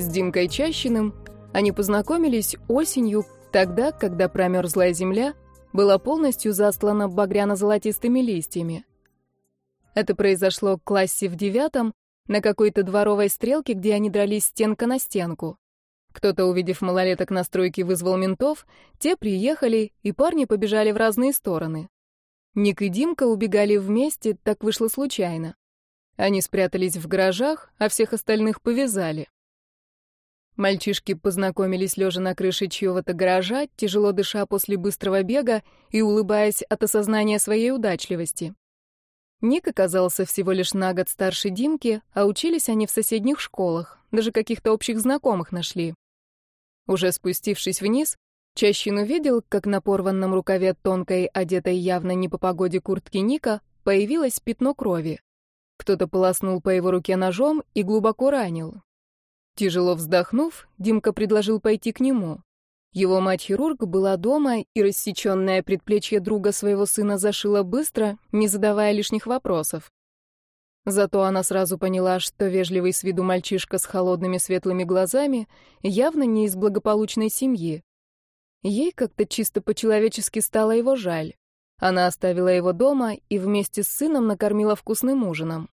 С Димкой Чащиным они познакомились осенью, тогда, когда промерзлая земля была полностью застлана багряно-золотистыми листьями. Это произошло в классе в девятом, на какой-то дворовой стрелке, где они дрались стенка на стенку. Кто-то, увидев малолеток на стройке, вызвал ментов, те приехали, и парни побежали в разные стороны. Ник и Димка убегали вместе, так вышло случайно. Они спрятались в гаражах, а всех остальных повязали. Мальчишки познакомились лежа на крыше чьего-то гаража, тяжело дыша после быстрого бега и улыбаясь от осознания своей удачливости. Ник оказался всего лишь на год старше Димки, а учились они в соседних школах, даже каких-то общих знакомых нашли. Уже спустившись вниз, Чащин увидел, как на порванном рукаве тонкой, одетой явно не по погоде куртки Ника, появилось пятно крови. Кто-то полоснул по его руке ножом и глубоко ранил. Тяжело вздохнув, Димка предложил пойти к нему. Его мать-хирург была дома, и рассеченное предплечье друга своего сына зашила быстро, не задавая лишних вопросов. Зато она сразу поняла, что вежливый с виду мальчишка с холодными светлыми глазами явно не из благополучной семьи. Ей как-то чисто по-человечески стало его жаль. Она оставила его дома и вместе с сыном накормила вкусным ужином.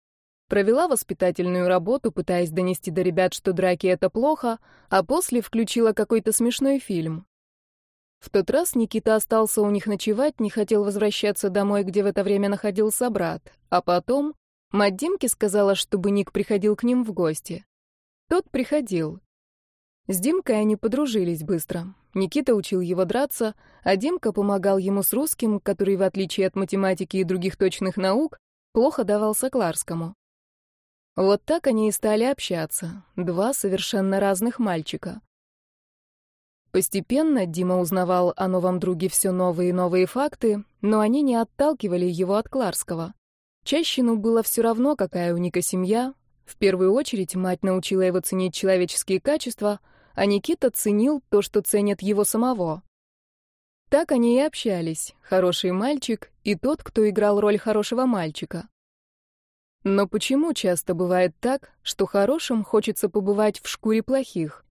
Провела воспитательную работу, пытаясь донести до ребят, что драки — это плохо, а после включила какой-то смешной фильм. В тот раз Никита остался у них ночевать, не хотел возвращаться домой, где в это время находился брат. А потом мать Димки сказала, чтобы Ник приходил к ним в гости. Тот приходил. С Димкой они подружились быстро. Никита учил его драться, а Димка помогал ему с русским, который, в отличие от математики и других точных наук, плохо давался Кларскому. Вот так они и стали общаться, два совершенно разных мальчика. Постепенно Дима узнавал о новом друге все новые и новые факты, но они не отталкивали его от Кларского. Чащину было все равно, какая у Ника семья. В первую очередь мать научила его ценить человеческие качества, а Никита ценил то, что ценят его самого. Так они и общались, хороший мальчик и тот, кто играл роль хорошего мальчика. Но почему часто бывает так, что хорошим хочется побывать в шкуре плохих?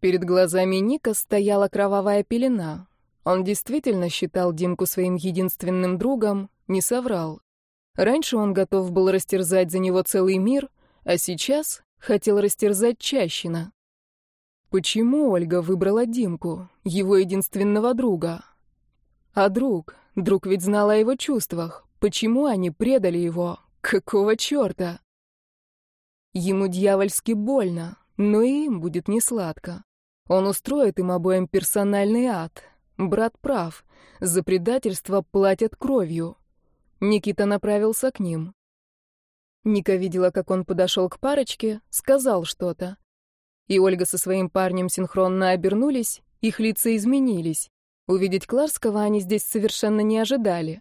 Перед глазами Ника стояла кровавая пелена. Он действительно считал Димку своим единственным другом, не соврал. Раньше он готов был растерзать за него целый мир, а сейчас хотел растерзать Чащина. Почему Ольга выбрала Димку, его единственного друга? А друг? Друг ведь знал о его чувствах. Почему они предали его? Какого черта? Ему дьявольски больно, но и им будет несладко. Он устроит им обоим персональный ад. Брат прав. За предательство платят кровью. Никита направился к ним. Ника видела, как он подошел к парочке, сказал что-то. И Ольга со своим парнем синхронно обернулись, их лица изменились. Увидеть Кларского они здесь совершенно не ожидали.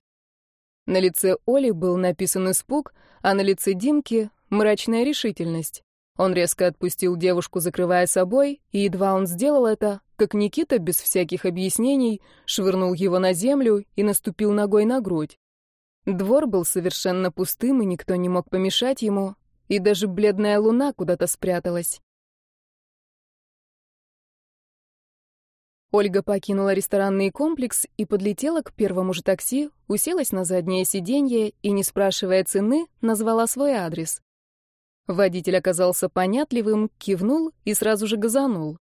На лице Оли был написан испуг, а на лице Димки — мрачная решительность. Он резко отпустил девушку, закрывая собой, и едва он сделал это, как Никита, без всяких объяснений, швырнул его на землю и наступил ногой на грудь. Двор был совершенно пустым, и никто не мог помешать ему, и даже бледная луна куда-то спряталась. Ольга покинула ресторанный комплекс и подлетела к первому же такси, уселась на заднее сиденье и, не спрашивая цены, назвала свой адрес. Водитель оказался понятливым, кивнул и сразу же газанул.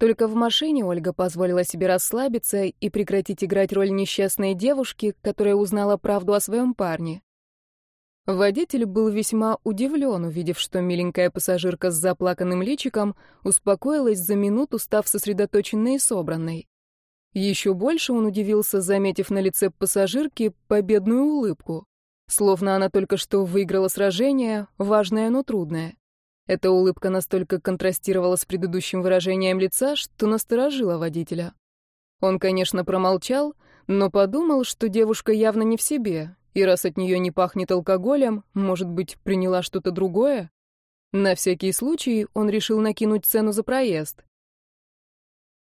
Только в машине Ольга позволила себе расслабиться и прекратить играть роль несчастной девушки, которая узнала правду о своем парне. Водитель был весьма удивлен, увидев, что миленькая пассажирка с заплаканным личиком успокоилась за минуту, став сосредоточенной и собранной. Еще больше он удивился, заметив на лице пассажирки победную улыбку, словно она только что выиграла сражение, важное, но трудное. Эта улыбка настолько контрастировала с предыдущим выражением лица, что насторожила водителя. Он, конечно, промолчал, но подумал, что девушка явно не в себе, и раз от нее не пахнет алкоголем, может быть, приняла что-то другое? На всякий случай он решил накинуть цену за проезд.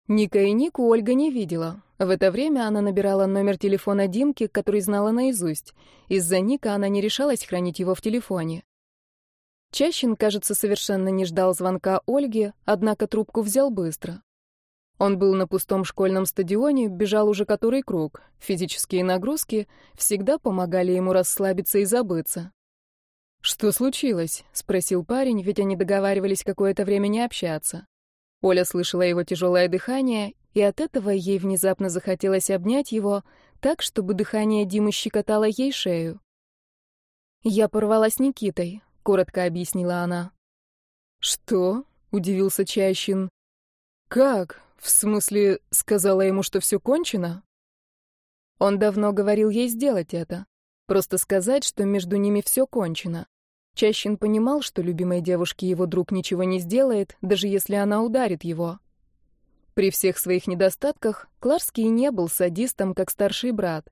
Ника и Нику Ольга не видела. В это время она набирала номер телефона Димки, который знала наизусть. Из-за Ника она не решалась хранить его в телефоне. Чащин, кажется, совершенно не ждал звонка Ольги, однако трубку взял быстро. Он был на пустом школьном стадионе, бежал уже который круг. Физические нагрузки всегда помогали ему расслабиться и забыться. «Что случилось?» — спросил парень, ведь они договаривались какое-то время не общаться. Оля слышала его тяжелое дыхание, и от этого ей внезапно захотелось обнять его так, чтобы дыхание Димы щекотало ей шею. «Я порвала с Никитой», — коротко объяснила она. «Что?» — удивился Чащин. «Как? В смысле, сказала ему, что все кончено? Он давно говорил ей сделать это. Просто сказать, что между ними все кончено. Чащин понимал, что любимой девушке его друг ничего не сделает, даже если она ударит его. При всех своих недостатках Кларский не был садистом, как старший брат.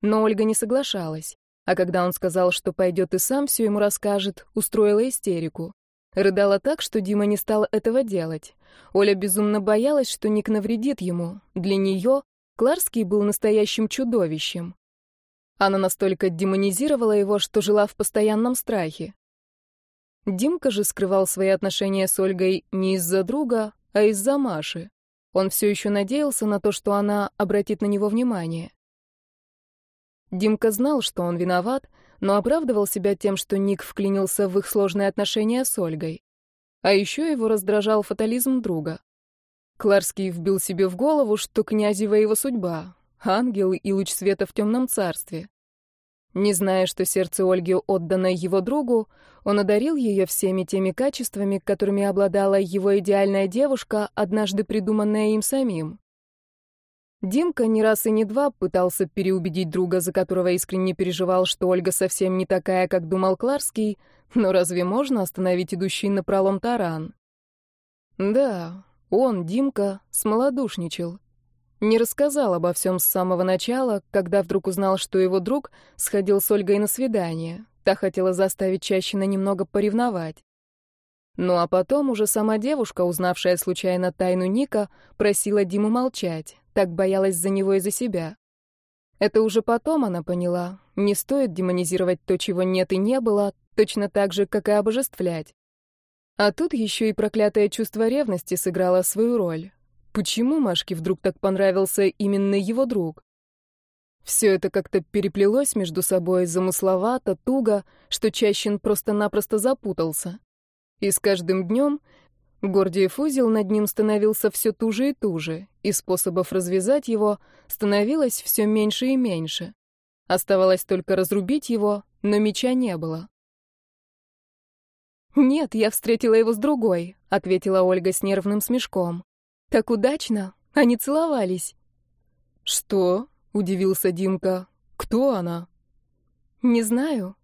Но Ольга не соглашалась. А когда он сказал, что пойдет и сам все ему расскажет, устроила истерику. Рыдала так, что Дима не стал этого делать. Оля безумно боялась, что Ник навредит ему. Для нее Кларский был настоящим чудовищем. Она настолько демонизировала его, что жила в постоянном страхе. Димка же скрывал свои отношения с Ольгой не из-за друга, а из-за Маши. Он все еще надеялся на то, что она обратит на него внимание. Димка знал, что он виноват, но оправдывал себя тем, что Ник вклинился в их сложные отношения с Ольгой. А еще его раздражал фатализм друга. Кларский вбил себе в голову, что князева его судьба, ангел и луч света в темном царстве. Не зная, что сердце Ольги отдано его другу, он одарил ее всеми теми качествами, которыми обладала его идеальная девушка, однажды придуманная им самим. Димка не раз и не два пытался переубедить друга, за которого искренне переживал, что Ольга совсем не такая, как думал Кларский, но разве можно остановить идущий на пролом таран? Да, он, Димка, смолодушничал. Не рассказал обо всем с самого начала, когда вдруг узнал, что его друг сходил с Ольгой на свидание. Та хотела заставить Чащина немного поревновать. Ну а потом уже сама девушка, узнавшая случайно тайну Ника, просила Диму молчать, так боялась за него и за себя. Это уже потом она поняла. Не стоит демонизировать то, чего нет и не было, точно так же, как и обожествлять. А тут еще и проклятое чувство ревности сыграло свою роль. Почему Машке вдруг так понравился именно его друг? Все это как-то переплелось между собой замысловато, туго, что Чащин просто-напросто запутался. И с каждым днем Гордиев узел над ним становился все туже и туже, и способов развязать его становилось все меньше и меньше. Оставалось только разрубить его, но меча не было. «Нет, я встретила его с другой», — ответила Ольга с нервным смешком. «Так удачно. Они целовались». «Что?» — удивился Димка. «Кто она?» «Не знаю».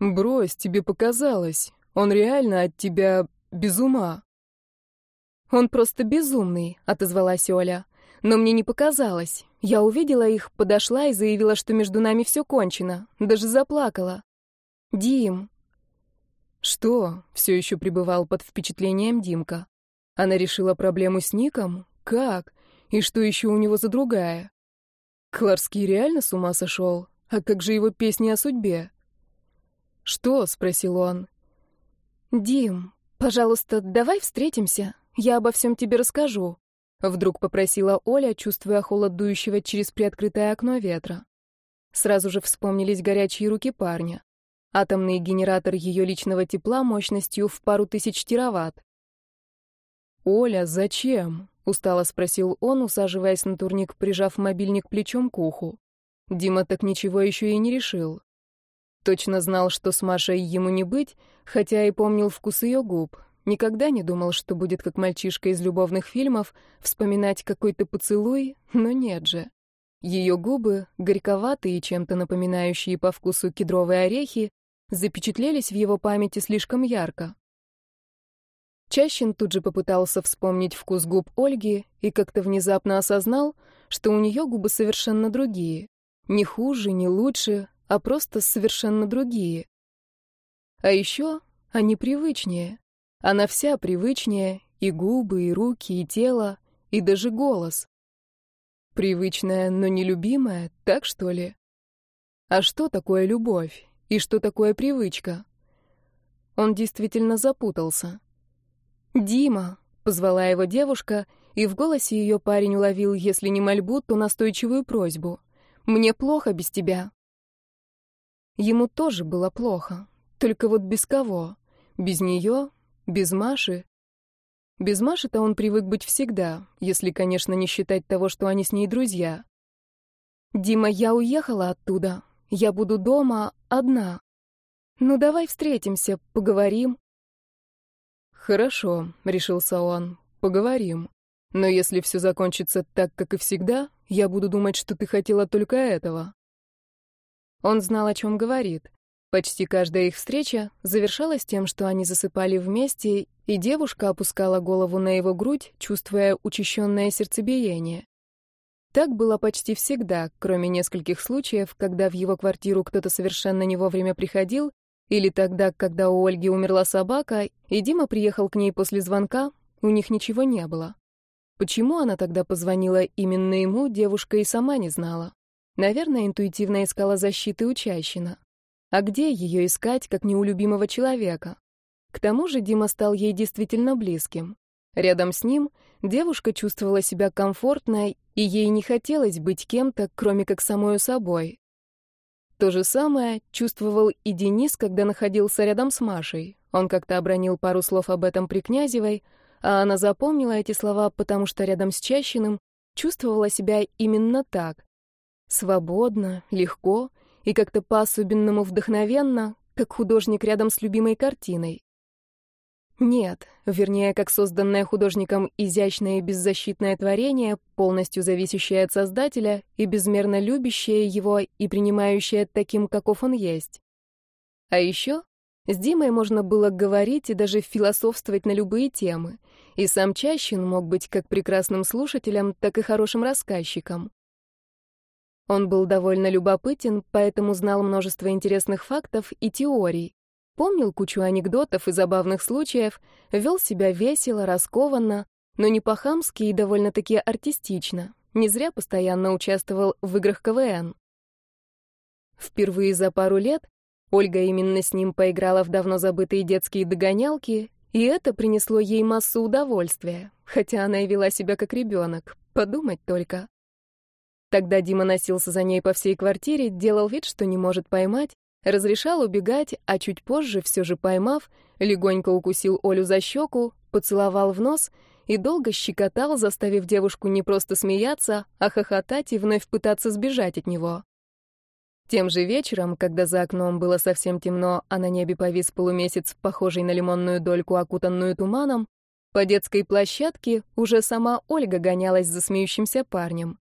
«Брось, тебе показалось. Он реально от тебя без ума». «Он просто безумный», — отозвалась Оля. «Но мне не показалось. Я увидела их, подошла и заявила, что между нами все кончено. Даже заплакала. Дим». «Что?» — все еще пребывал под впечатлением Димка. Она решила проблему с Ником? Как? И что еще у него за другая? Кларский реально с ума сошел? А как же его песни о судьбе? «Что?» — спросил он. «Дим, пожалуйста, давай встретимся. Я обо всем тебе расскажу», — вдруг попросила Оля, чувствуя холод дующего через приоткрытое окно ветра. Сразу же вспомнились горячие руки парня. Атомный генератор ее личного тепла мощностью в пару тысяч тераватт. «Оля, зачем?» — устало спросил он, усаживаясь на турник, прижав мобильник плечом к уху. Дима так ничего еще и не решил. Точно знал, что с Машей ему не быть, хотя и помнил вкус ее губ. Никогда не думал, что будет как мальчишка из любовных фильмов, вспоминать какой-то поцелуй, но нет же. Ее губы, горьковатые и чем-то напоминающие по вкусу кедровые орехи, запечатлелись в его памяти слишком ярко. Чащин тут же попытался вспомнить вкус губ Ольги и как-то внезапно осознал, что у нее губы совершенно другие. Не хуже, не лучше, а просто совершенно другие. А еще они привычнее. Она вся привычнее, и губы, и руки, и тело, и даже голос. Привычная, но нелюбимая, так что ли? А что такое любовь? И что такое привычка? Он действительно запутался. «Дима!» — позвала его девушка, и в голосе ее парень уловил, если не мольбу, то настойчивую просьбу. «Мне плохо без тебя». Ему тоже было плохо, только вот без кого? Без нее? Без Маши? Без Маши-то он привык быть всегда, если, конечно, не считать того, что они с ней друзья. «Дима, я уехала оттуда. Я буду дома одна. Ну, давай встретимся, поговорим». «Хорошо», — решился он, — «поговорим. Но если все закончится так, как и всегда, я буду думать, что ты хотела только этого». Он знал, о чем говорит. Почти каждая их встреча завершалась тем, что они засыпали вместе, и девушка опускала голову на его грудь, чувствуя учащенное сердцебиение. Так было почти всегда, кроме нескольких случаев, когда в его квартиру кто-то совершенно не вовремя приходил, или тогда, когда у Ольги умерла собака, и Дима приехал к ней после звонка, у них ничего не было. Почему она тогда позвонила именно ему, девушка и сама не знала. Наверное, интуитивно искала защиты у Чащина. А где ее искать, как не у любимого человека? К тому же Дима стал ей действительно близким. Рядом с ним девушка чувствовала себя комфортно, и ей не хотелось быть кем-то, кроме как самой собой. То же самое чувствовал и Денис, когда находился рядом с Машей. Он как-то обронил пару слов об этом при Князевой, а она запомнила эти слова, потому что рядом с Чащиным чувствовала себя именно так, Свободно, легко и как-то по-особенному вдохновенно, как художник рядом с любимой картиной. Нет, вернее, как созданное художником изящное и беззащитное творение, полностью зависящее от создателя и безмерно любящее его и принимающее таким, каков он есть. А еще с Димой можно было говорить и даже философствовать на любые темы, и сам Чащин мог быть как прекрасным слушателем, так и хорошим рассказчиком. Он был довольно любопытен, поэтому знал множество интересных фактов и теорий. Помнил кучу анекдотов и забавных случаев, вел себя весело, раскованно, но не по-хамски и довольно-таки артистично. Не зря постоянно участвовал в играх КВН. Впервые за пару лет Ольга именно с ним поиграла в давно забытые детские догонялки, и это принесло ей массу удовольствия, хотя она и вела себя как ребенок. Подумать только. Тогда Дима носился за ней по всей квартире, делал вид, что не может поймать, разрешал убегать, а чуть позже, все же поймав, легонько укусил Олю за щеку, поцеловал в нос и долго щекотал, заставив девушку не просто смеяться, а хохотать и вновь пытаться сбежать от него. Тем же вечером, когда за окном было совсем темно, а на небе повис полумесяц, похожий на лимонную дольку, окутанную туманом, по детской площадке уже сама Ольга гонялась за смеющимся парнем.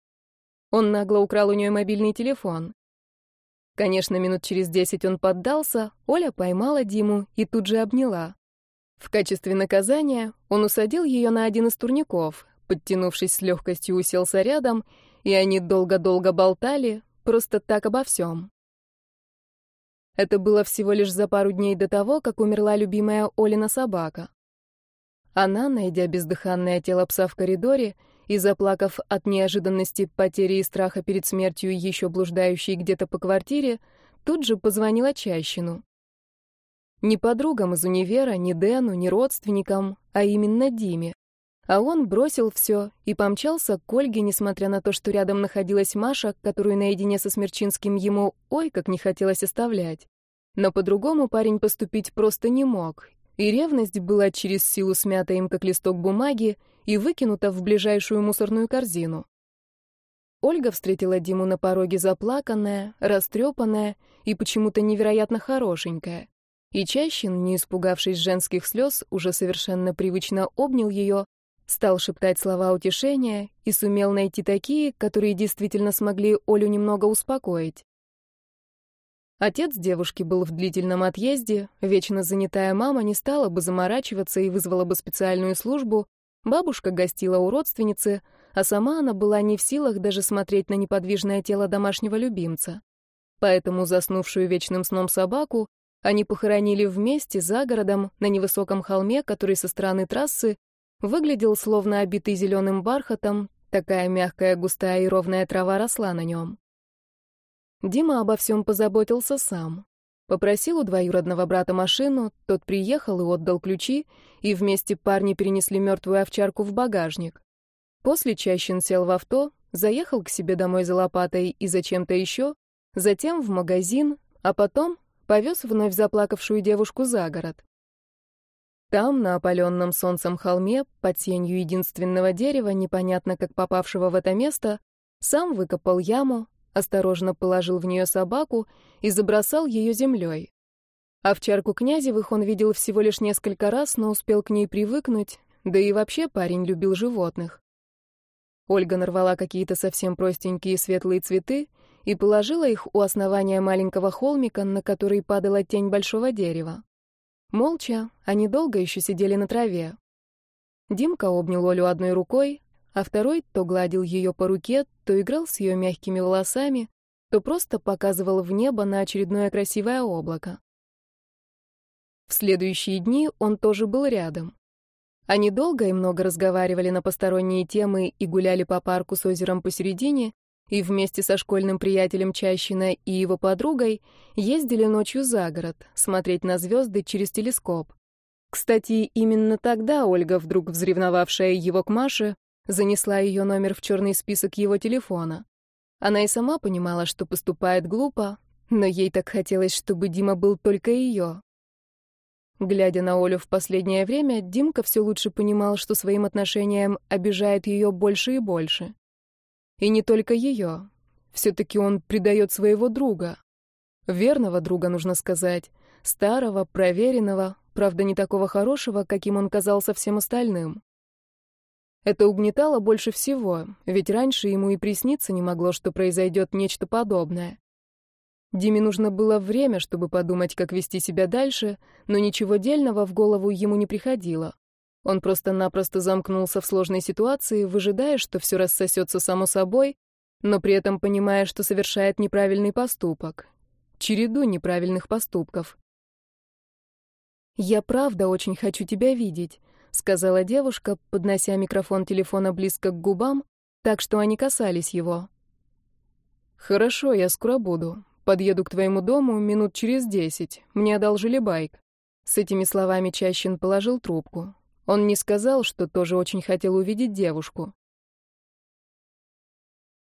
Он нагло украл у нее мобильный телефон. Конечно, минут через десять он поддался, Оля поймала Диму и тут же обняла. В качестве наказания он усадил ее на один из турников, подтянувшись с легкостью уселся рядом, и они долго-долго болтали, просто так обо всем. Это было всего лишь за пару дней до того, как умерла любимая Олина собака. Она, найдя бездыханное тело пса в коридоре, и, заплакав от неожиданности потери и страха перед смертью еще блуждающей где-то по квартире, тут же позвонила Чащину. Не подругам из универа, не Дэну, не родственникам, а именно Диме. А он бросил все и помчался к Ольге, несмотря на то, что рядом находилась Маша, которую наедине со Смерчинским ему ой как не хотелось оставлять. Но по-другому парень поступить просто не мог, и ревность была через силу смята им, как листок бумаги, и выкинута в ближайшую мусорную корзину. Ольга встретила Диму на пороге заплаканная, растрепанная и почему-то невероятно хорошенькая. И Чащин, не испугавшись женских слез, уже совершенно привычно обнял ее, стал шептать слова утешения и сумел найти такие, которые действительно смогли Олю немного успокоить. Отец девушки был в длительном отъезде, вечно занятая мама не стала бы заморачиваться и вызвала бы специальную службу, бабушка гостила у родственницы, а сама она была не в силах даже смотреть на неподвижное тело домашнего любимца. Поэтому заснувшую вечным сном собаку они похоронили вместе за городом на невысоком холме, который со стороны трассы выглядел словно обитый зеленым бархатом, такая мягкая, густая и ровная трава росла на нем. Дима обо всем позаботился сам. Попросил у двоюродного брата машину, тот приехал и отдал ключи, и вместе парни перенесли мертвую овчарку в багажник. После Чащин сел в авто, заехал к себе домой за лопатой и зачем-то еще, затем в магазин, а потом повез вновь заплакавшую девушку за город. Там, на опаленном солнцем холме, под тенью единственного дерева, непонятно как попавшего в это место, сам выкопал яму, осторожно положил в нее собаку и забросал ее землей. Овчарку Князевых он видел всего лишь несколько раз, но успел к ней привыкнуть, да и вообще парень любил животных. Ольга нарвала какие-то совсем простенькие светлые цветы и положила их у основания маленького холмика, на который падала тень большого дерева. Молча, они долго еще сидели на траве. Димка обнял Олю одной рукой, а второй то гладил ее по руке, то играл с ее мягкими волосами, то просто показывал в небо на очередное красивое облако. В следующие дни он тоже был рядом. Они долго и много разговаривали на посторонние темы и гуляли по парку с озером посередине, и вместе со школьным приятелем Чащина и его подругой ездили ночью за город, смотреть на звезды через телескоп. Кстати, именно тогда Ольга, вдруг взревновавшая его к Маше, занесла ее номер в черный список его телефона. Она и сама понимала, что поступает глупо, но ей так хотелось, чтобы Дима был только ее. Глядя на Олю в последнее время, Димка все лучше понимал, что своим отношением обижает ее больше и больше. И не только ее. Все-таки он предает своего друга. Верного друга, нужно сказать. Старого, проверенного, правда, не такого хорошего, каким он казался всем остальным. Это угнетало больше всего, ведь раньше ему и присниться не могло, что произойдет нечто подобное. Диме нужно было время, чтобы подумать, как вести себя дальше, но ничего дельного в голову ему не приходило. Он просто-напросто замкнулся в сложной ситуации, выжидая, что все рассосется само собой, но при этом понимая, что совершает неправильный поступок. Череду неправильных поступков. «Я правда очень хочу тебя видеть», — сказала девушка, поднося микрофон телефона близко к губам, так что они касались его. «Хорошо, я скоро буду. Подъеду к твоему дому минут через десять. Мне одолжили байк». С этими словами Чащин положил трубку. Он не сказал, что тоже очень хотел увидеть девушку.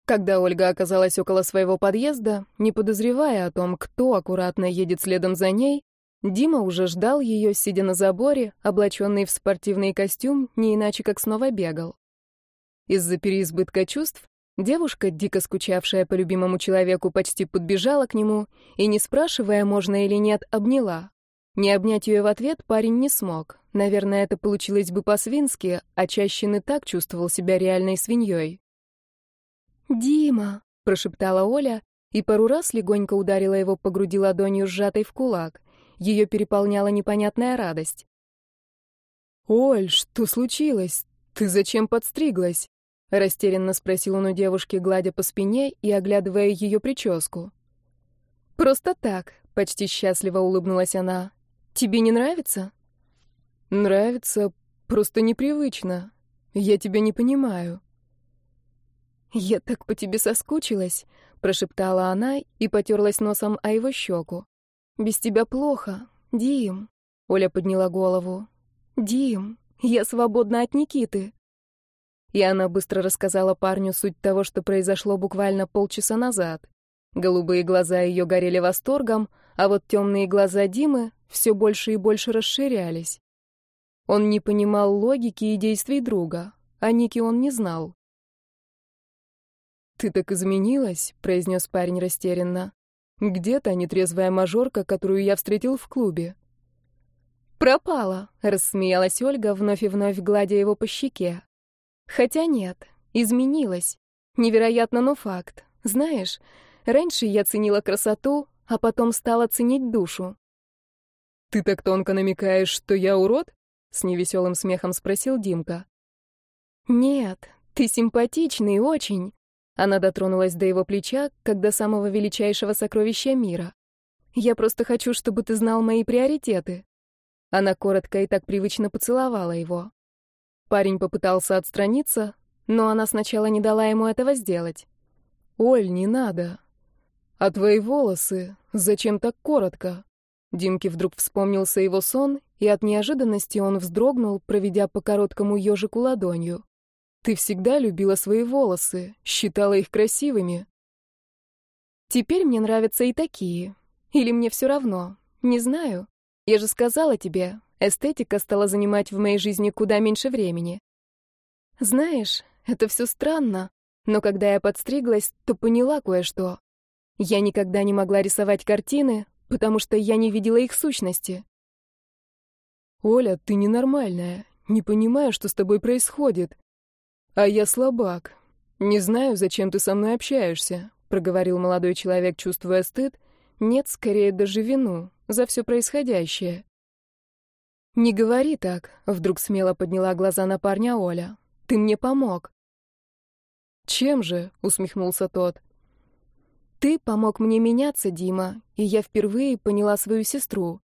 Когда Ольга оказалась около своего подъезда, не подозревая о том, кто аккуратно едет следом за ней, Дима уже ждал ее, сидя на заборе, облаченный в спортивный костюм, не иначе как снова бегал. Из-за переизбытка чувств девушка, дико скучавшая по любимому человеку, почти подбежала к нему и, не спрашивая, можно или нет, обняла. Не обнять ее в ответ парень не смог. Наверное, это получилось бы по-свински, а Чащин и так чувствовал себя реальной свиньей. «Дима!» — прошептала Оля и пару раз легонько ударила его по груди ладонью, сжатой в кулак. Ее переполняла непонятная радость. «Оль, что случилось? Ты зачем подстриглась?» — растерянно спросил он у девушки, гладя по спине и оглядывая ее прическу. «Просто так», — почти счастливо улыбнулась она. Тебе не нравится? Нравится, просто непривычно. Я тебя не понимаю. Я так по тебе соскучилась, прошептала она и потерлась носом о его щеку. Без тебя плохо, Дим. Оля подняла голову. Дим, я свободна от Никиты. И она быстро рассказала парню суть того, что произошло буквально полчаса назад. Голубые глаза ее горели восторгом, а вот темные глаза Димы все больше и больше расширялись. Он не понимал логики и действий друга, а Ники он не знал. «Ты так изменилась», — произнес парень растерянно. «Где та нетрезвая мажорка, которую я встретил в клубе?» «Пропала», — рассмеялась Ольга, вновь и вновь гладя его по щеке. «Хотя нет, изменилась. Невероятно, но факт. Знаешь, раньше я ценила красоту, а потом стала ценить душу. «Ты так тонко намекаешь, что я урод?» — с невеселым смехом спросил Димка. «Нет, ты симпатичный очень». Она дотронулась до его плеча, как до самого величайшего сокровища мира. «Я просто хочу, чтобы ты знал мои приоритеты». Она коротко и так привычно поцеловала его. Парень попытался отстраниться, но она сначала не дала ему этого сделать. «Оль, не надо. А твои волосы? Зачем так коротко?» Димке вдруг вспомнился его сон, и от неожиданности он вздрогнул, проведя по короткому ежику ладонью. «Ты всегда любила свои волосы, считала их красивыми». «Теперь мне нравятся и такие. Или мне все равно. Не знаю. Я же сказала тебе, эстетика стала занимать в моей жизни куда меньше времени. Знаешь, это все странно, но когда я подстриглась, то поняла кое-что. Я никогда не могла рисовать картины, потому что я не видела их сущности. «Оля, ты ненормальная. Не понимаю, что с тобой происходит. А я слабак. Не знаю, зачем ты со мной общаешься», — проговорил молодой человек, чувствуя стыд. Нет, скорее даже вину за все происходящее. «Не говори так», — вдруг смело подняла глаза на парня Оля. «Ты мне помог». «Чем же?» — усмехнулся тот. Ты помог мне меняться, Дима, и я впервые поняла свою сестру.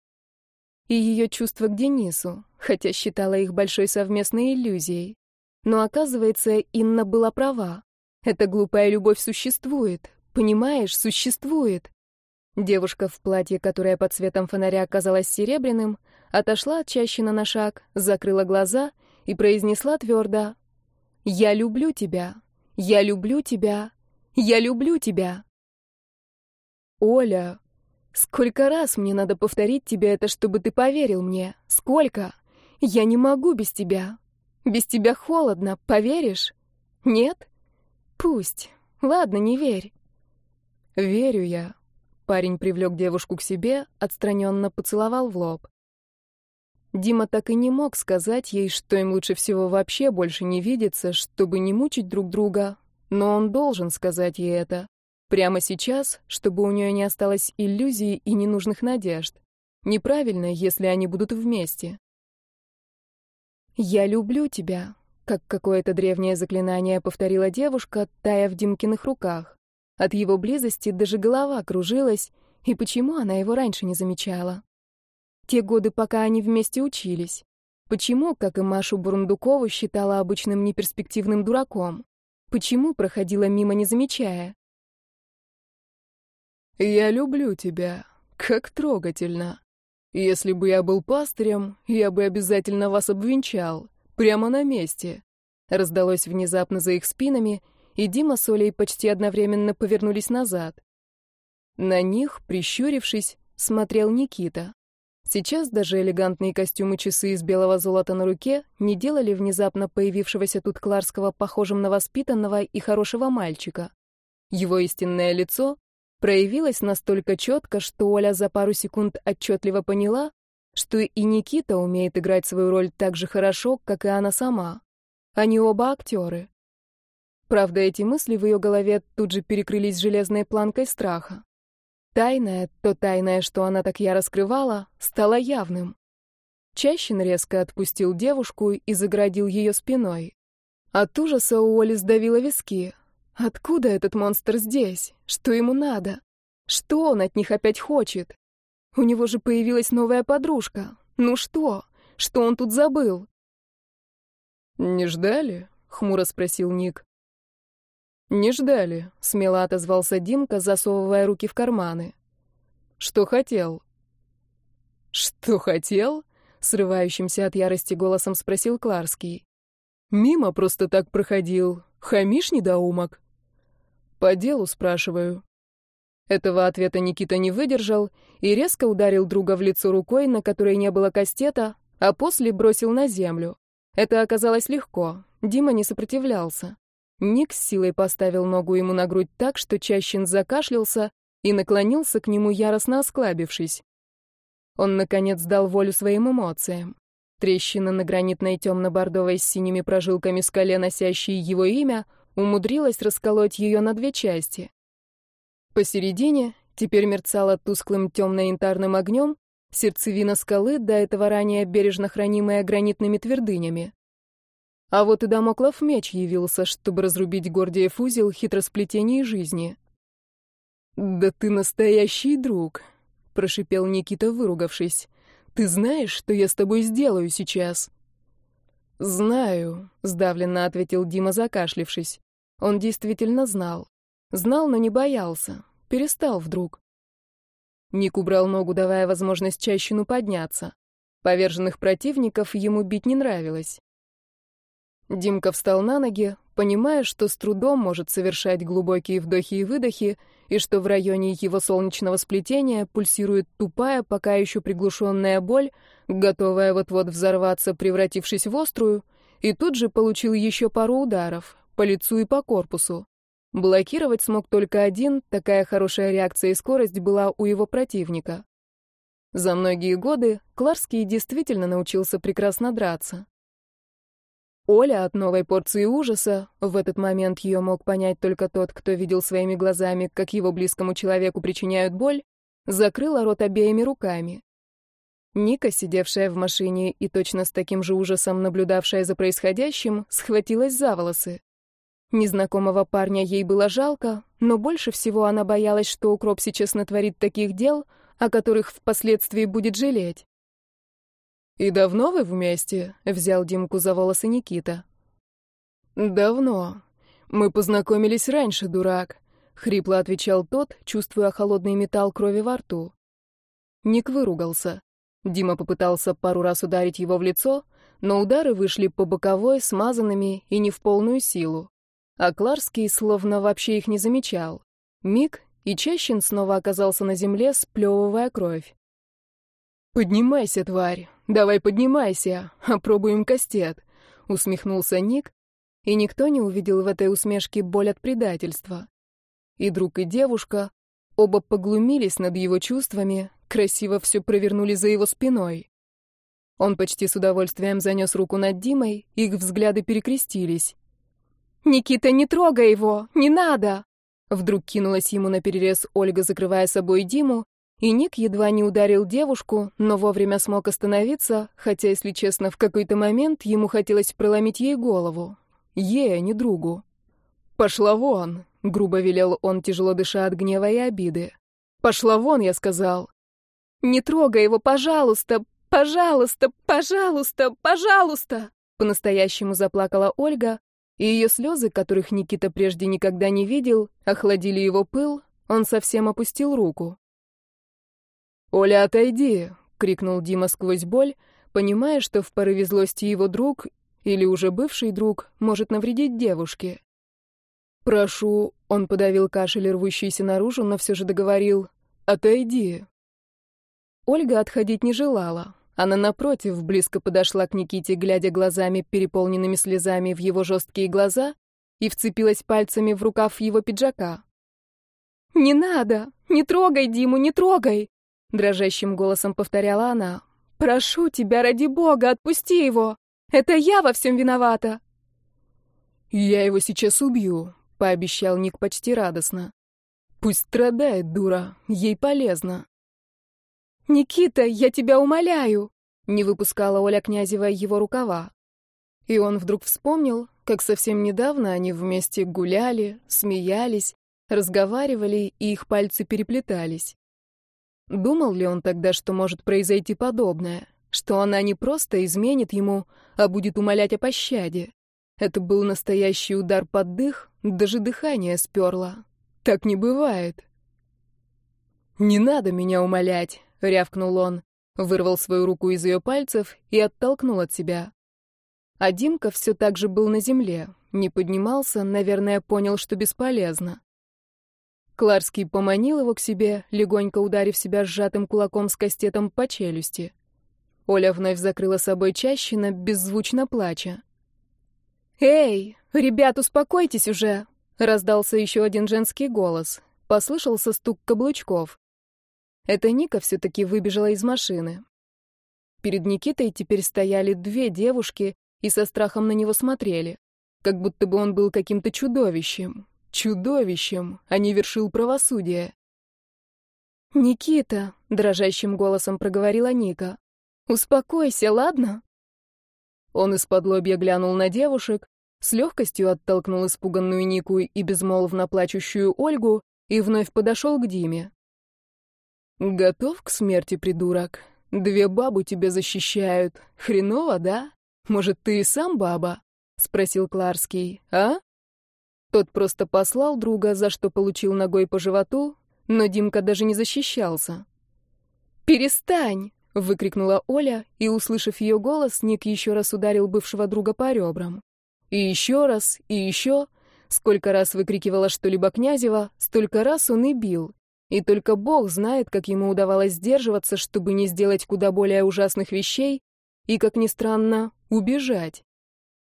И ее чувства к Денису, хотя считала их большой совместной иллюзией. Но оказывается, Инна была права. Эта глупая любовь существует. Понимаешь, существует. Девушка в платье, которое под светом фонаря оказалось серебряным, отошла от Чащина на шаг, закрыла глаза и произнесла твердо «Я люблю тебя, я люблю тебя, я люблю тебя». «Оля, сколько раз мне надо повторить тебе это, чтобы ты поверил мне? Сколько? Я не могу без тебя. Без тебя холодно, поверишь? Нет? Пусть. Ладно, не верь». «Верю я». Парень привлек девушку к себе, отстраненно поцеловал в лоб. Дима так и не мог сказать ей, что им лучше всего вообще больше не видеться, чтобы не мучить друг друга, но он должен сказать ей это. Прямо сейчас, чтобы у нее не осталось иллюзий и ненужных надежд. Неправильно, если они будут вместе. «Я люблю тебя», — как какое-то древнее заклинание повторила девушка, тая в Димкиных руках. От его близости даже голова кружилась, и почему она его раньше не замечала? Те годы, пока они вместе учились. Почему, как и Машу Бурундукову, считала обычным неперспективным дураком? Почему проходила мимо, не замечая? «Я люблю тебя. Как трогательно. Если бы я был пастырем, я бы обязательно вас обвенчал. Прямо на месте». Раздалось внезапно за их спинами, и Дима с Олей почти одновременно повернулись назад. На них, прищурившись, смотрел Никита. Сейчас даже элегантные костюмы часы из белого золота на руке не делали внезапно появившегося тут Кларского похожим на воспитанного и хорошего мальчика. Его истинное лицо проявилась настолько четко, что Оля за пару секунд отчетливо поняла, что и Никита умеет играть свою роль так же хорошо, как и она сама. Они оба актеры. Правда, эти мысли в ее голове тут же перекрылись железной планкой страха. Тайное, то тайное, что она так яро скрывала, стало явным. Чащин резко отпустил девушку и заградил ее спиной. От ужаса у Оли сдавило виски, Откуда этот монстр здесь? Что ему надо? Что он от них опять хочет? У него же появилась новая подружка. Ну что? Что он тут забыл? «Не ждали?» — хмуро спросил Ник. «Не ждали», — смело отозвался Димка, засовывая руки в карманы. «Что хотел?» «Что хотел?» — срывающимся от ярости голосом спросил Кларский. «Мимо просто так проходил. Хамишь, недоумок?» «По делу спрашиваю». Этого ответа Никита не выдержал и резко ударил друга в лицо рукой, на которой не было кастета, а после бросил на землю. Это оказалось легко. Дима не сопротивлялся. Ник с силой поставил ногу ему на грудь так, что Чащин закашлялся и наклонился к нему, яростно осклабившись. Он, наконец, дал волю своим эмоциям. Трещина на гранитной темно-бордовой с синими прожилками скале, носящей его имя — умудрилась расколоть ее на две части. Посередине теперь мерцала тусклым темно-янтарным огнем сердцевина скалы, до этого ранее бережно хранимая гранитными твердынями. А вот и Дамоклов меч явился, чтобы разрубить Гордиев узел хитросплетений жизни. «Да ты настоящий друг», — прошипел Никита, выругавшись. «Ты знаешь, что я с тобой сделаю сейчас?» «Знаю», — сдавленно ответил Дима, закашлившись. Он действительно знал. Знал, но не боялся. Перестал вдруг. Ник убрал ногу, давая возможность чащину подняться. Поверженных противников ему бить не нравилось. Димка встал на ноги, понимая, что с трудом может совершать глубокие вдохи и выдохи, и что в районе его солнечного сплетения пульсирует тупая, пока еще приглушенная боль, готовая вот-вот взорваться, превратившись в острую, и тут же получил еще пару ударов по лицу и по корпусу. Блокировать смог только один, такая хорошая реакция и скорость была у его противника. За многие годы Кларский действительно научился прекрасно драться. Оля от новой порции ужаса, в этот момент ее мог понять только тот, кто видел своими глазами, как его близкому человеку причиняют боль, закрыла рот обеими руками. Ника, сидевшая в машине и точно с таким же ужасом наблюдавшая за происходящим, схватилась за волосы. Незнакомого парня ей было жалко, но больше всего она боялась, что укроп сейчас натворит таких дел, о которых впоследствии будет жалеть. «И давно вы вместе?» — взял Димку за волосы Никита. «Давно. Мы познакомились раньше, дурак», — хрипло отвечал тот, чувствуя холодный металл крови во рту. Ник выругался. Дима попытался пару раз ударить его в лицо, но удары вышли по боковой, смазанными и не в полную силу. А Кларский словно вообще их не замечал. Миг, и Чащин снова оказался на земле, сплевывая кровь. «Поднимайся, тварь! Давай поднимайся! Опробуем кастет!» — усмехнулся Ник, и никто не увидел в этой усмешке боль от предательства. И друг, и девушка оба поглумились над его чувствами, красиво все провернули за его спиной. Он почти с удовольствием занес руку над Димой, их взгляды перекрестились. «Никита, не трогай его! Не надо!» Вдруг кинулась ему на перерез Ольга, закрывая собой Диму, и Ник едва не ударил девушку, но вовремя смог остановиться, хотя, если честно, в какой-то момент ему хотелось проломить ей голову. Ей, а не другу. «Пошла вон!» — грубо велел он, тяжело дыша от гнева и обиды. «Пошла вон!» — я сказал. «Не трогай его, пожалуйста! Пожалуйста! Пожалуйста! Пожалуйста!» По-настоящему заплакала Ольга, и ее слезы, которых Никита прежде никогда не видел, охладили его пыл, он совсем опустил руку. «Оля, отойди!» — крикнул Дима сквозь боль, понимая, что в порыве злости его друг, или уже бывший друг, может навредить девушке. «Прошу», — он подавил кашель, рвущийся наружу, но все же договорил, «отойди». Ольга отходить не желала, она, напротив, близко подошла к Никите, глядя глазами, переполненными слезами, в его жесткие глаза и вцепилась пальцами в рукав его пиджака. «Не надо! Не трогай Диму, не трогай!» Дрожащим голосом повторяла она. «Прошу тебя, ради бога, отпусти его! Это я во всем виновата!» «Я его сейчас убью», — пообещал Ник почти радостно. «Пусть страдает, дура, ей полезно». «Никита, я тебя умоляю!» Не выпускала Оля Князева его рукава. И он вдруг вспомнил, как совсем недавно они вместе гуляли, смеялись, разговаривали, и их пальцы переплетались. Думал ли он тогда, что может произойти подобное? Что она не просто изменит ему, а будет умолять о пощаде? Это был настоящий удар под дых, даже дыхание сперло. Так не бывает. «Не надо меня умолять», — рявкнул он, вырвал свою руку из ее пальцев и оттолкнул от себя. А Димка все так же был на земле, не поднимался, наверное, понял, что бесполезно. Кларский поманил его к себе, легонько ударив себя сжатым кулаком с кастетом по челюсти. Оля вновь закрыла собой чащина, беззвучно плача. «Эй, ребят, успокойтесь уже!» — раздался еще один женский голос. Послышался стук каблучков. Это Ника все-таки выбежала из машины. Перед Никитой теперь стояли две девушки и со страхом на него смотрели, как будто бы он был каким-то чудовищем. Чудовищем, а не вершил правосудие. «Никита», — дрожащим голосом проговорила Ника, — «успокойся, ладно?» Он из-под лобья глянул на девушек, с легкостью оттолкнул испуганную Нику и безмолвно плачущую Ольгу и вновь подошел к Диме. «Готов к смерти, придурок? Две бабы тебя защищают. Хреново, да?» Может, ты и сам баба?» — спросил Кларский. «А?» Тот просто послал друга, за что получил ногой по животу, но Димка даже не защищался. «Перестань!» — выкрикнула Оля, и, услышав ее голос, Ник еще раз ударил бывшего друга по ребрам. И еще раз, и еще. Сколько раз выкрикивала что-либо Князева, столько раз он и бил. И только Бог знает, как ему удавалось сдерживаться, чтобы не сделать куда более ужасных вещей и, как ни странно, убежать.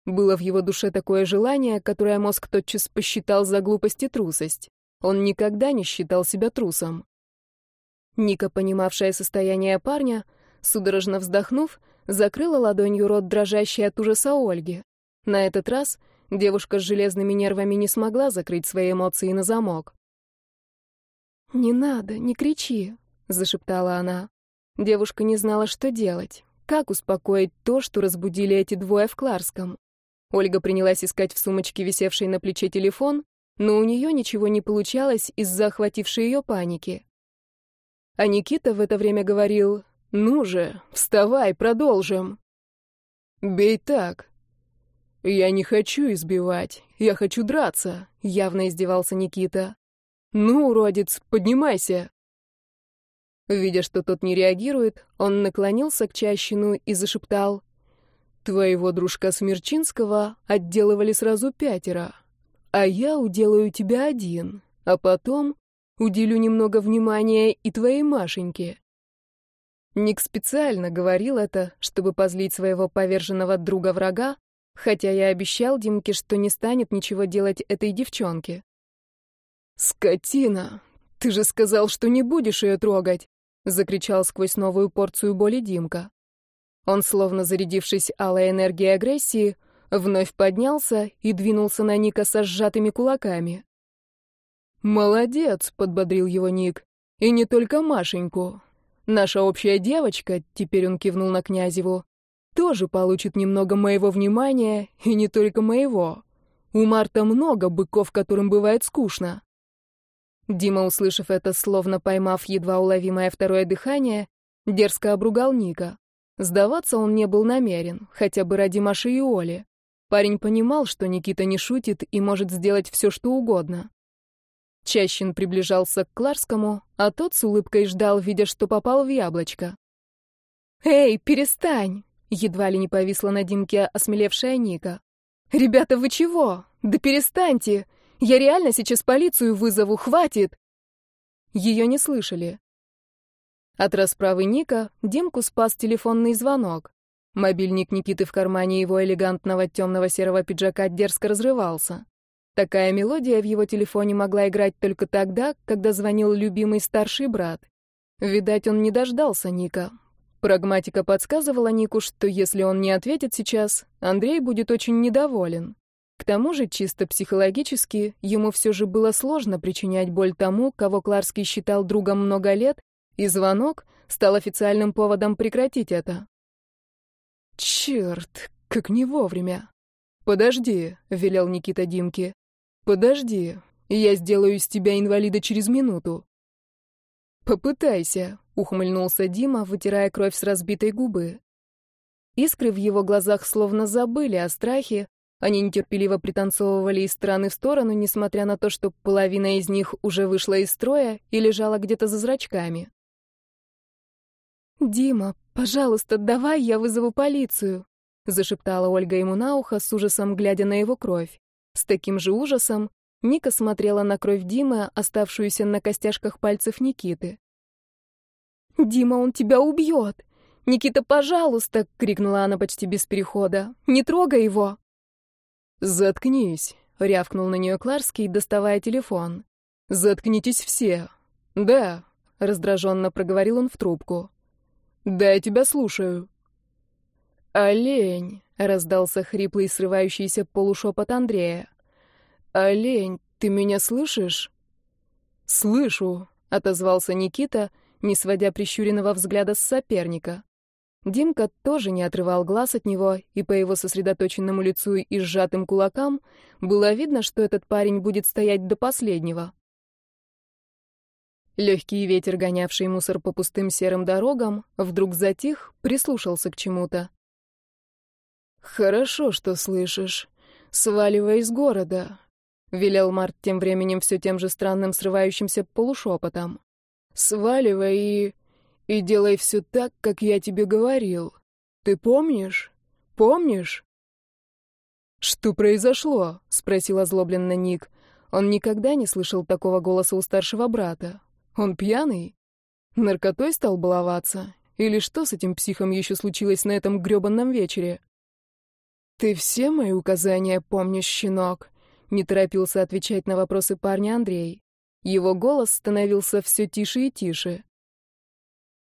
Было в его душе такое желание, которое мозг тотчас посчитал за глупость и трусость. Он никогда не считал себя трусом. Ника, понимавшая состояние парня, судорожно вздохнув, закрыла ладонью рот, дрожащий от ужаса Ольги. На этот раз девушка с железными нервами не смогла закрыть свои эмоции на замок. «Не надо, не кричи», — зашептала она. Девушка не знала, что делать. Как успокоить то, что разбудили эти двое в Кларском? Ольга принялась искать в сумочке, висевшей на плече, телефон, но у нее ничего не получалось из-за охватившей ее паники. А Никита в это время говорил, «Ну же, вставай, продолжим». «Бей так». «Я не хочу избивать, я хочу драться», — явно издевался Никита. «Ну, уродец, поднимайся». Видя, что тот не реагирует, он наклонился к Чащину и зашептал, Твоего дружка Смерчинского отделывали сразу пятеро, а я уделаю тебя один, а потом уделю немного внимания и твоей Машеньке. Ник специально говорил это, чтобы позлить своего поверженного друга-врага, хотя я обещал Димке, что не станет ничего делать этой девчонке. «Скотина! Ты же сказал, что не будешь ее трогать!» — закричал сквозь новую порцию боли Димка. Он, словно зарядившись алой энергией агрессии, вновь поднялся и двинулся на Ника со сжатыми кулаками. «Молодец!» — подбодрил его Ник. «И не только Машеньку. Наша общая девочка, — теперь он кивнул на Князеву, — тоже получит немного моего внимания, и не только моего. У Марта много быков, которым бывает скучно». Дима, услышав это, словно поймав едва уловимое второе дыхание, дерзко обругал Ника. Сдаваться он не был намерен, хотя бы ради Маши и Оли. Парень понимал, что Никита не шутит и может сделать все, что угодно. Чащин приближался к Кларскому, а тот с улыбкой ждал, видя, что попал в яблочко. «Эй, перестань!» — едва ли не повисла на Димке осмелевшая Ника. «Ребята, вы чего? Да перестаньте! Я реально сейчас полицию вызову, хватит!» Ее не слышали. От расправы Ника Димку спас телефонный звонок. Мобильник Никиты в кармане его элегантного темного серого пиджака дерзко разрывался. Такая мелодия в его телефоне могла играть только тогда, когда звонил любимый старший брат. Видать, он не дождался Ника. Прагматика подсказывала Нику, что если он не ответит сейчас, Андрей будет очень недоволен. К тому же, чисто психологически, ему все же было сложно причинять боль тому, кого Кларский считал другом много лет и звонок стал официальным поводом прекратить это. Черт, как не вовремя. Подожди, велел Никита Димке. Подожди, я сделаю из тебя инвалида через минуту. Попытайся, ухмыльнулся Дима, вытирая кровь с разбитой губы. Искры в его глазах словно забыли о страхе, они нетерпеливо пританцовывали из стороны в сторону, несмотря на то, что половина из них уже вышла из строя и лежала где-то за зрачками. «Дима, пожалуйста, давай я вызову полицию», — зашептала Ольга ему на ухо, с ужасом глядя на его кровь. С таким же ужасом Ника смотрела на кровь Димы, оставшуюся на костяшках пальцев Никиты. «Дима, он тебя убьет! Никита, пожалуйста!» — крикнула она почти без перехода. «Не трогай его!» «Заткнись!» — рявкнул на нее Кларский, доставая телефон. «Заткнитесь все!» «Да!» — раздраженно проговорил он в трубку. «Да, я тебя слушаю». «Олень!» — раздался хриплый, срывающийся полушепот Андрея. «Олень, ты меня слышишь?» «Слышу», — отозвался Никита, не сводя прищуренного взгляда с соперника. Димка тоже не отрывал глаз от него, и по его сосредоточенному лицу и сжатым кулакам было видно, что этот парень будет стоять до последнего. Легкий ветер, гонявший мусор по пустым серым дорогам, вдруг затих, прислушался к чему-то. «Хорошо, что слышишь. Сваливай из города», — велел Март тем временем все тем же странным срывающимся полушепотом. «Сваливай и... и делай все так, как я тебе говорил. Ты помнишь? Помнишь?» «Что произошло?» — спросил озлобленно Ник. Он никогда не слышал такого голоса у старшего брата. «Он пьяный? Наркотой стал баловаться? Или что с этим психом еще случилось на этом грёбанном вечере?» «Ты все мои указания помнишь, щенок?» — не торопился отвечать на вопросы парня Андрей. Его голос становился все тише и тише.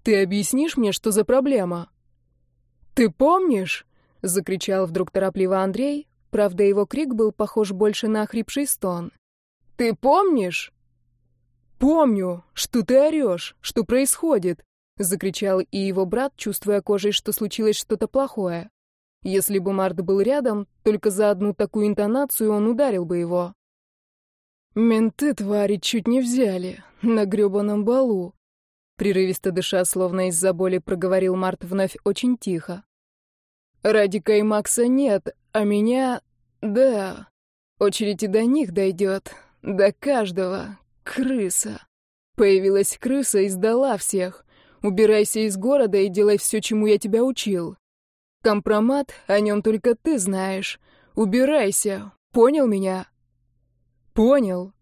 «Ты объяснишь мне, что за проблема?» «Ты помнишь?» — закричал вдруг торопливо Андрей. Правда, его крик был похож больше на охрипший стон. «Ты помнишь?» «Помню, что ты орешь, что происходит», — закричал и его брат, чувствуя кожей, что случилось что-то плохое. Если бы Март был рядом, только за одну такую интонацию он ударил бы его. «Менты, твари, чуть не взяли. На грёбаном балу». Прерывисто дыша, словно из-за боли, проговорил Март вновь очень тихо. «Радика и Макса нет, а меня... Да. Очередь и до них дойдет. До каждого. Крыса. Появилась крыса и сдала всех. Убирайся из города и делай все, чему я тебя учил. Компромат, о нем только ты знаешь. Убирайся. Понял меня?» Понял.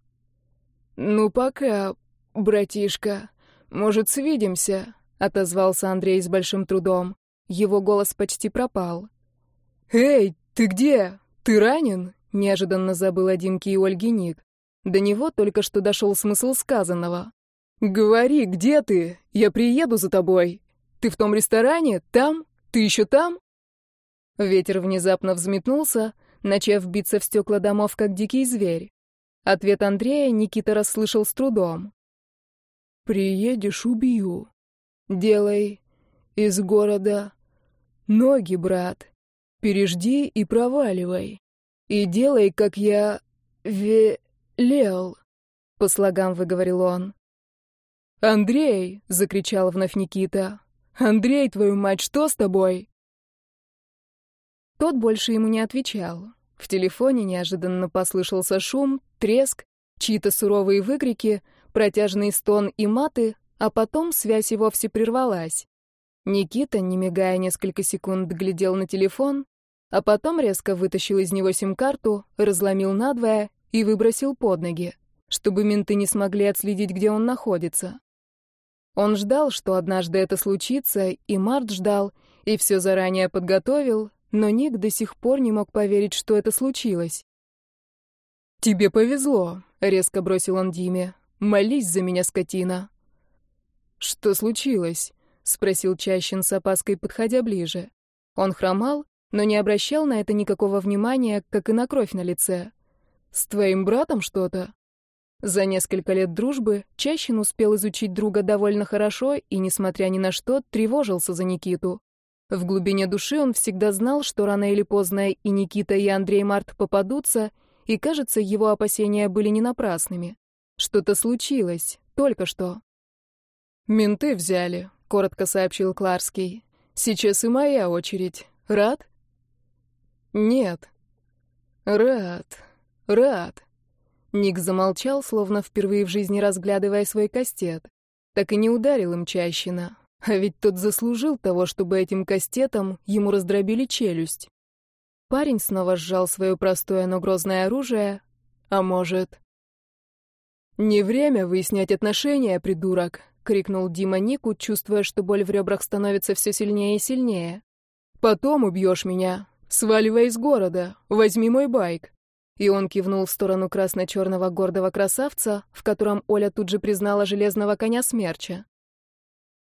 Ну пока, братишка. Может, свидимся? отозвался Андрей с большим трудом. Его голос почти пропал. Эй, ты где? Ты ранен? неожиданно забыл о и Ольге Ник. До него только что дошел смысл сказанного. «Говори, где ты? Я приеду за тобой. Ты в том ресторане? Там? Ты еще там?» Ветер внезапно взметнулся, начав биться в стекла домов, как дикий зверь. Ответ Андрея Никита расслышал с трудом. «Приедешь — убью. Делай из города ноги, брат. Пережди и проваливай. И делай, как я велел», — по слогам выговорил он. «Андрей!» — закричал вновь Никита. «Андрей, твою мать, что с тобой?» Тот больше ему не отвечал. В телефоне неожиданно послышался шум, треск, чьи-то суровые выкрики, протяжный стон и маты, а потом связь и вовсе прервалась. Никита, не мигая несколько секунд, глядел на телефон, а потом резко вытащил из него сим-карту, разломил надвое и выбросил под ноги, чтобы менты не смогли отследить, где он находится. Он ждал, что однажды это случится, и Март ждал, и все заранее подготовил, но Ник до сих пор не мог поверить, что это случилось. «Тебе повезло», — резко бросил он Диме. «Молись за меня, скотина». «Что случилось?» — спросил Чащин с опаской, подходя ближе. Он хромал, но не обращал на это никакого внимания, как и на кровь на лице. «С твоим братом что-то?» За несколько лет дружбы Чащин успел изучить друга довольно хорошо и, несмотря ни на что, тревожился за Никиту. В глубине души он всегда знал, что рано или поздно и Никита, и Андрей Март попадутся, и, кажется, его опасения были не напрасными. Что-то случилось, только что. «Менты взяли», — коротко сообщил Кларский. «Сейчас и моя очередь. Рад?» «Нет». «Рад. Рад». Ник замолчал, словно впервые в жизни разглядывая свой кастет. Так и не ударил им чащина. А ведь тот заслужил того, чтобы этим кастетом ему раздробили челюсть. Парень снова сжал свое простое, но грозное оружие. А может... «Не время выяснять отношения, придурок!» — крикнул Дима Нику, чувствуя, что боль в ребрах становится все сильнее и сильнее. «Потом убьешь меня. Сваливай из города. Возьми мой байк». И он кивнул в сторону красно-черного гордого красавца, в котором Оля тут же признала железного коня смерча.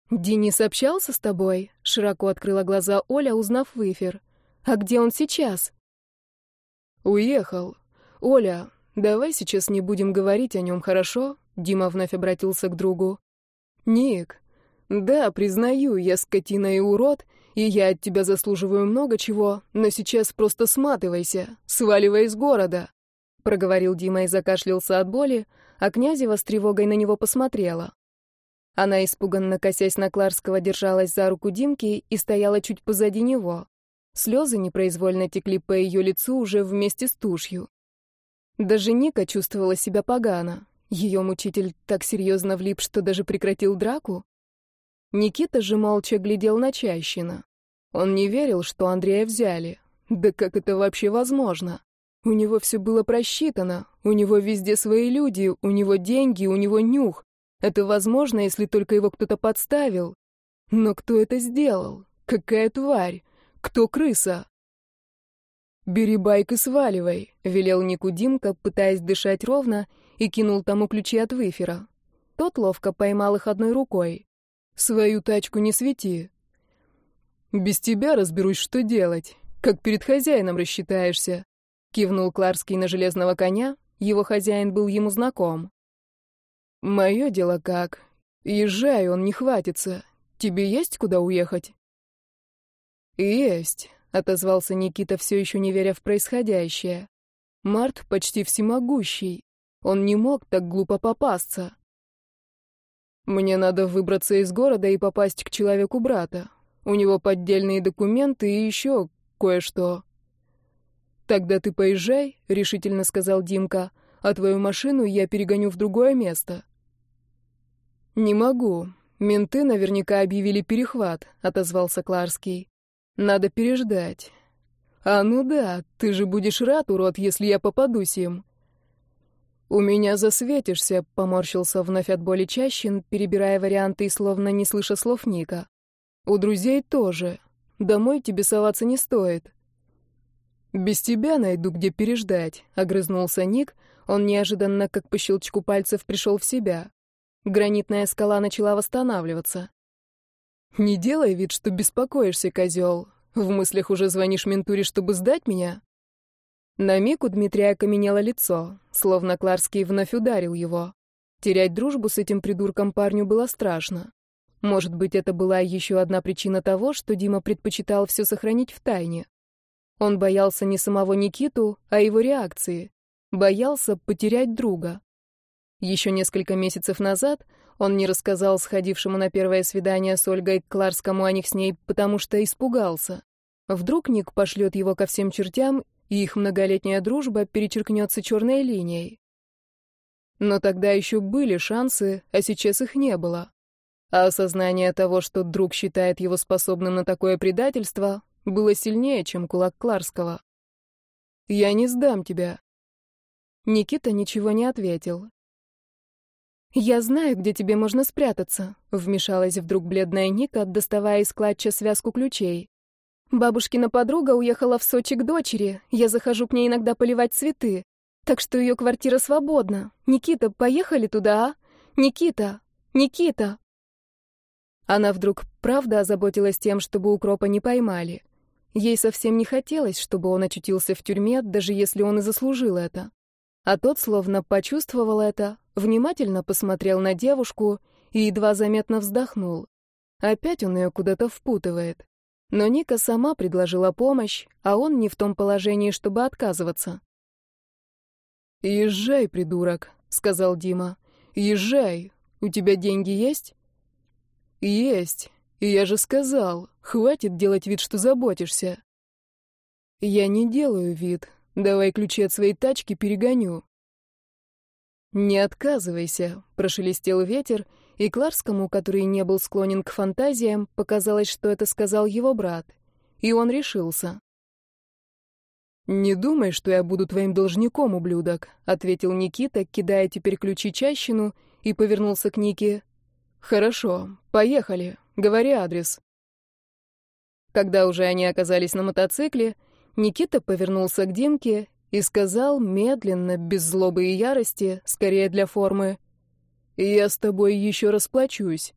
«Денис общался с тобой?» — широко открыла глаза Оля, узнав в. «А где он сейчас?» «Уехал. Оля, давай сейчас не будем говорить о нем, хорошо?» Дима вновь обратился к другу. «Ник, да, признаю, я скотина и урод, и я от тебя заслуживаю много чего, но сейчас просто сматывайся, сваливай из города», — проговорил Дима и закашлялся от боли, а Князева с тревогой на него посмотрела. Она, испуганно косясь на Кларского, держалась за руку Димки и стояла чуть позади него. Слезы непроизвольно текли по ее лицу уже вместе с тушью. Даже Ника чувствовала себя погано. Ее мучитель так серьезно влип, что даже прекратил драку. Никита же молча глядел на Чащина. Он не верил, что Андрея взяли. Да как это вообще возможно? У него все было просчитано, у него везде свои люди, у него деньги, у него нюх. Это возможно, если только его кто-то подставил. Но кто это сделал? Какая тварь? Кто крыса? «Бери байк и сваливай», — велел Нику Димка, пытаясь дышать ровно, и кинул тому ключи от выфера. Тот ловко поймал их одной рукой. «Свою тачку не свети». «Без тебя разберусь, что делать. Как перед хозяином рассчитаешься», Кивнул Кларский на железного коня, его хозяин был ему знаком. «Мое дело как? Езжай, он не хватится. Тебе есть куда уехать?» «Есть», — отозвался Никита, все еще не веря в происходящее. «Март почти всемогущий. Он не мог так глупо попасться. Мне надо выбраться из города и попасть к человеку брата. У него поддельные документы и еще кое-что. «Тогда ты поезжай», — решительно сказал Димка, «а твою машину я перегоню в другое место». «Не могу. Менты наверняка объявили перехват», — отозвался Кларский. «Надо переждать». «А ну да, ты же будешь рад, урод, если я попадусь им». «У меня засветишься», — поморщился вновь от боли Чащин, перебирая варианты и словно не слыша слов Ника. «У друзей тоже. Домой тебе соваться не стоит». «Без тебя найду, где переждать», — огрызнулся Ник. Он неожиданно, как по щелчку пальцев, пришел в себя. Гранитная скала начала восстанавливаться. «Не делай вид, что беспокоишься, козел. В мыслях уже звонишь ментуре, чтобы сдать меня?» На миг у Дмитрия окаменело лицо, словно Кларский вновь ударил его. Терять дружбу с этим придурком парню было страшно. Может быть, это была еще одна причина того, что Дима предпочитал все сохранить в тайне. Он боялся не самого Никиту, а его реакции. Боялся потерять друга. Еще несколько месяцев назад он не рассказал сходившему на первое свидание с Ольгой Кларскому о них с ней, потому что испугался. Вдруг Ник пошлет его ко всем чертям, и их многолетняя дружба перечеркнется черной линией. Но тогда еще были шансы, а сейчас их не было. А осознание того, что друг считает его способным на такое предательство, было сильнее, чем кулак Кларского. «Я не сдам тебя». Никита ничего не ответил. «Я знаю, где тебе можно спрятаться», — вмешалась вдруг бледная Ника, доставая из клатча связку ключей. «Бабушкина подруга уехала в Сочи к дочери. Я захожу к ней иногда поливать цветы. Так что ее квартира свободна. Никита, поехали туда, а? Никита! Никита!» Она вдруг правда озаботилась тем, чтобы укропа не поймали. Ей совсем не хотелось, чтобы он очутился в тюрьме, даже если он и заслужил это. А тот, словно почувствовал это, внимательно посмотрел на девушку и едва заметно вздохнул. Опять он ее куда-то впутывает. Но Ника сама предложила помощь, а он не в том положении, чтобы отказываться. «Езжай, придурок», — сказал Дима. «Езжай. У тебя деньги есть?» «Есть. И я же сказал, хватит делать вид, что заботишься. Я не делаю вид. Давай ключи от своей тачки перегоню. Не отказывайся, прошелестел ветер, и Кларскому, который не был склонен к фантазиям, показалось, что это сказал его брат. И он решился. «Не думай, что я буду твоим должником, ублюдок», — ответил Никита, кидая теперь ключи Чащину, и повернулся к Нике. «Хорошо, поехали. Говори адрес». Когда уже они оказались на мотоцикле, Никита повернулся к Димке и сказал медленно, без злобы и ярости, скорее для формы, «Я с тобой еще расплачусь».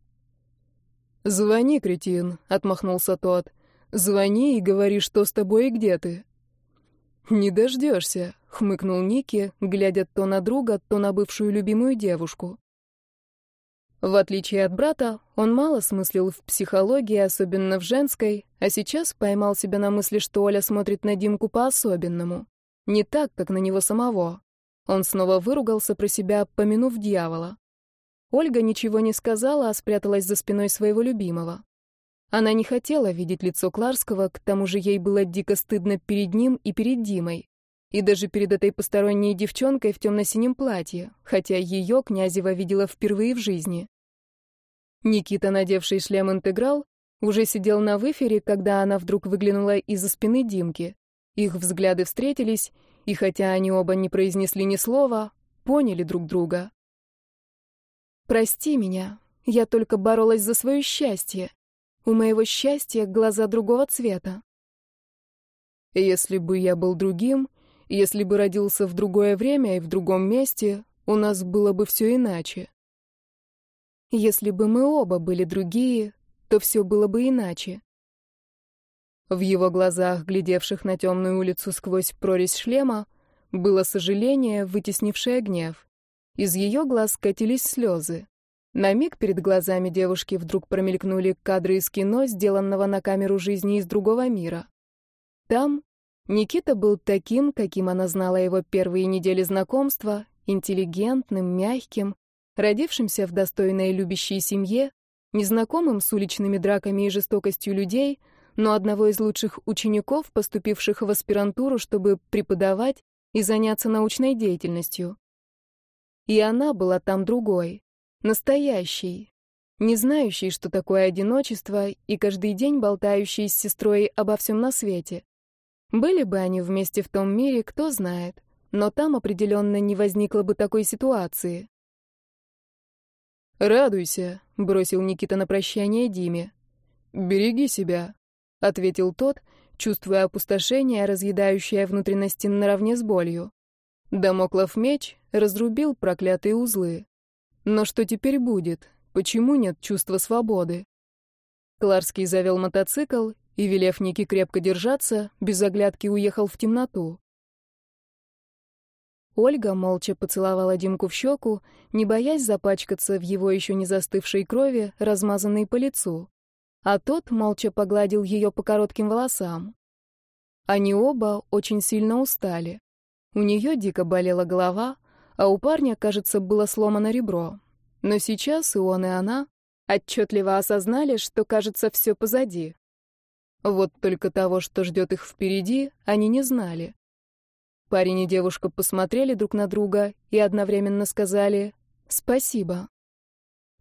«Звони, кретин», — отмахнулся тот. «Звони и говори, что с тобой и где ты». «Не дождешься», — хмыкнул Ники, глядя то на друга, то на бывшую любимую девушку. В отличие от брата, он мало смыслил в психологии, особенно в женской, а сейчас поймал себя на мысли, что Оля смотрит на Димку по-особенному. Не так, как на него самого. Он снова выругался про себя, помянув дьявола. Ольга ничего не сказала, а спряталась за спиной своего любимого. Она не хотела видеть лицо Кларского, к тому же ей было дико стыдно перед ним и перед Димой. И даже перед этой посторонней девчонкой в темно-синем платье, хотя ее Князева видела впервые в жизни. Никита, надевший шлем «Интеграл», уже сидел на выфере, когда она вдруг выглянула из-за спины Димки. Их взгляды встретились, и хотя они оба не произнесли ни слова, поняли друг друга. «Прости меня, я только боролась за свое счастье. У моего счастья глаза другого цвета». «Если бы я был другим, если бы родился в другое время и в другом месте, у нас было бы все иначе. Если бы мы оба были другие, то все было бы иначе. В его глазах, глядевших на темную улицу сквозь прорезь шлема, было сожаление, вытеснившее гнев. Из ее глаз катились слезы. На миг перед глазами девушки вдруг промелькнули кадры из кино, сделанного на камеру жизни из другого мира. Там Никита был таким, каким она знала его первые недели знакомства, интеллигентным, мягким, родившимся в достойной любящей семье, незнакомым с уличными драками и жестокостью людей, но одного из лучших учеников, поступивших в аспирантуру, чтобы преподавать и заняться научной деятельностью. И она была там другой, настоящей, не знающей, что такое одиночество, и каждый день болтающей с сестрой обо всем на свете. Были бы они вместе в том мире, кто знает, но там определенно не возникло бы такой ситуации. «Радуйся», — бросил Никита на прощание Диме. «Береги себя», — ответил тот, чувствуя опустошение, разъедающее внутренности наравне с болью. Дамоклов меч разрубил проклятые узлы. Но что теперь будет? Почему нет чувства свободы? Кларский завел мотоцикл и, велев Нике крепко держаться, без оглядки уехал в темноту. Ольга молча поцеловала Димку в щеку, не боясь запачкаться в его еще не застывшей крови, размазанной по лицу. А тот молча погладил ее по коротким волосам. Они оба очень сильно устали. У нее дико болела голова, а у парня, кажется, было сломано ребро. Но сейчас и он, и она отчетливо осознали, что, кажется, все позади. Вот только того, что ждет их впереди, они не знали. Парень и девушка посмотрели друг на друга и одновременно сказали «спасибо».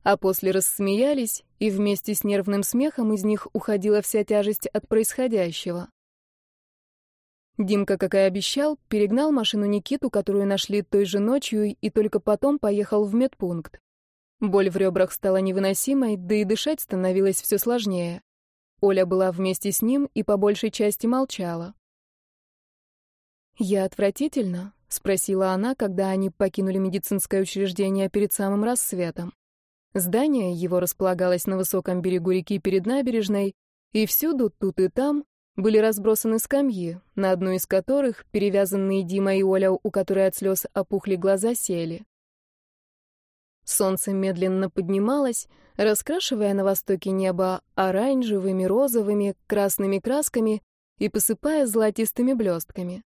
А после рассмеялись, и вместе с нервным смехом из них уходила вся тяжесть от происходящего. Димка, как и обещал, перегнал машину Никиту, которую нашли той же ночью, и только потом поехал в медпункт. Боль в ребрах стала невыносимой, да и дышать становилось все сложнее. Оля была вместе с ним и по большей части молчала. «Я отвратительно?» — спросила она, когда они покинули медицинское учреждение перед самым рассветом. Здание его располагалось на высоком берегу реки перед набережной, и всюду, тут и там, были разбросаны скамьи, на одну из которых, перевязанные Дима и Оля, у которой от слез опухли глаза, сели. Солнце медленно поднималось, раскрашивая на востоке небо оранжевыми, розовыми, красными красками и посыпая золотистыми блестками.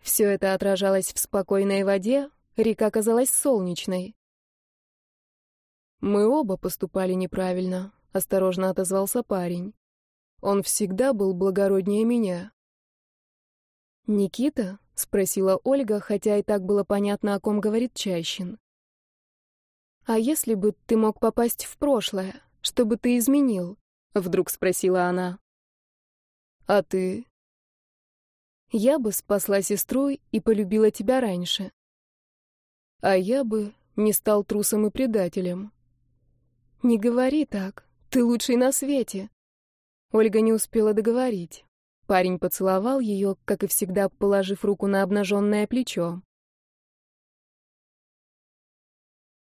Все это отражалось в спокойной воде, река казалась солнечной. «Мы оба поступали неправильно», — осторожно отозвался парень. «Он всегда был благороднее меня». «Никита?» — спросила Ольга, хотя и так было понятно, о ком говорит Чащин. «А если бы ты мог попасть в прошлое, что бы ты изменил?» — вдруг спросила она. «А ты?» «Я бы спасла сестру и полюбила тебя раньше». «А я бы не стал трусом и предателем». «Не говори так, ты лучший на свете». Ольга не успела договорить. Парень поцеловал ее, как и всегда, положив руку на обнаженное плечо.